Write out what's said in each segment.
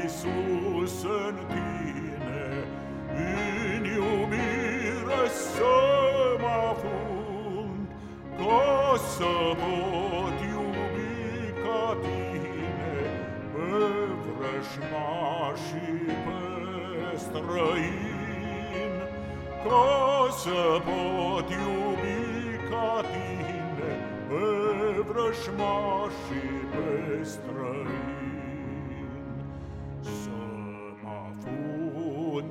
în tine, în iubire să mă afund, ca să pot iubi ca tine, pe vrăjmașii pe străin, ca să pot iubi ca tine, pe vrăjmașii pe străin.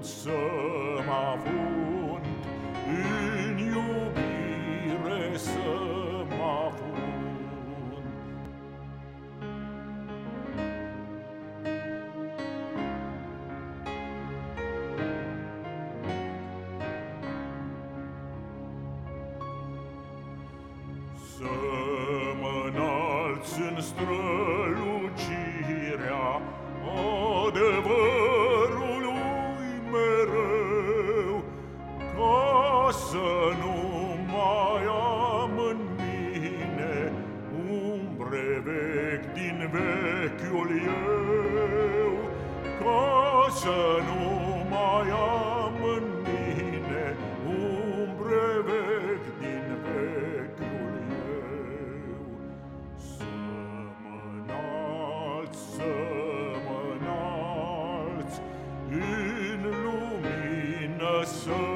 semaphore să nu mai am în mine umbre vechi din vechiul eu, ca să nu mai am în mine umbre vechi din vechiul eu. Să mă înalț, să mă înalț, în lumină să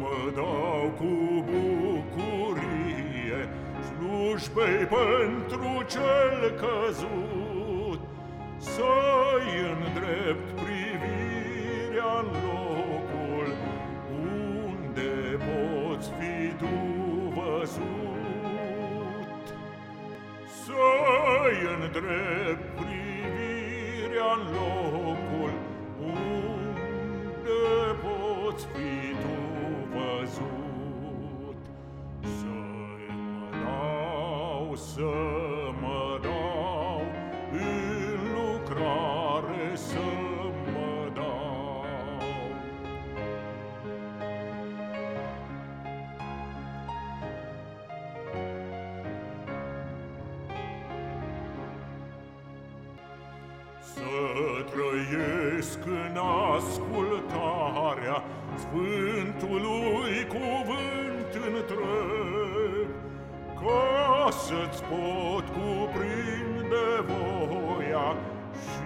mă dau cu bucurie slujbei pentru cel căzut, să-i îndrept privirea în locul unde poți fi tu văzut. Să-i îndrept privirea în locul poți fi tu să mă dau, în lucrare să mă dau. Să trăiesc în ascultarea Sfântului cuvânt întreg, ca să-ți pot cuprinde voia Și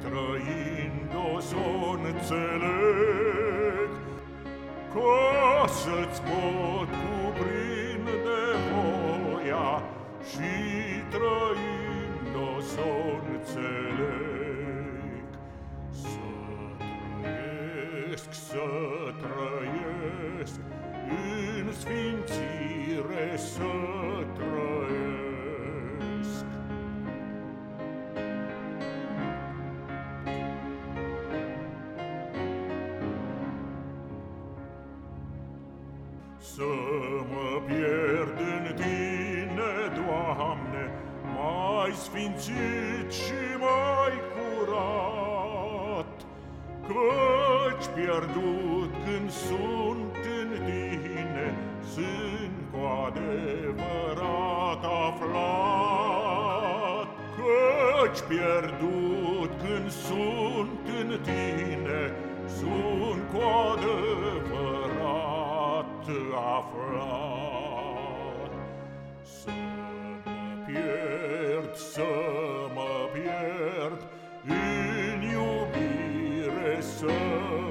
trăind-o să înțeleg. Ca să-ți pot cuprinde voia Și trăind-o să înțeleg trăiesc, să trăiesc în sfințire să trăiesc. Să mă pierd în Tine, Doamne, mai sfințit și mai curat, căci pierdut când sunt în tine, sunt cu adevărat aflat. Căci pierdut când sunt în tine, sunt cu adevărat aflat. Să mă pierd, să So.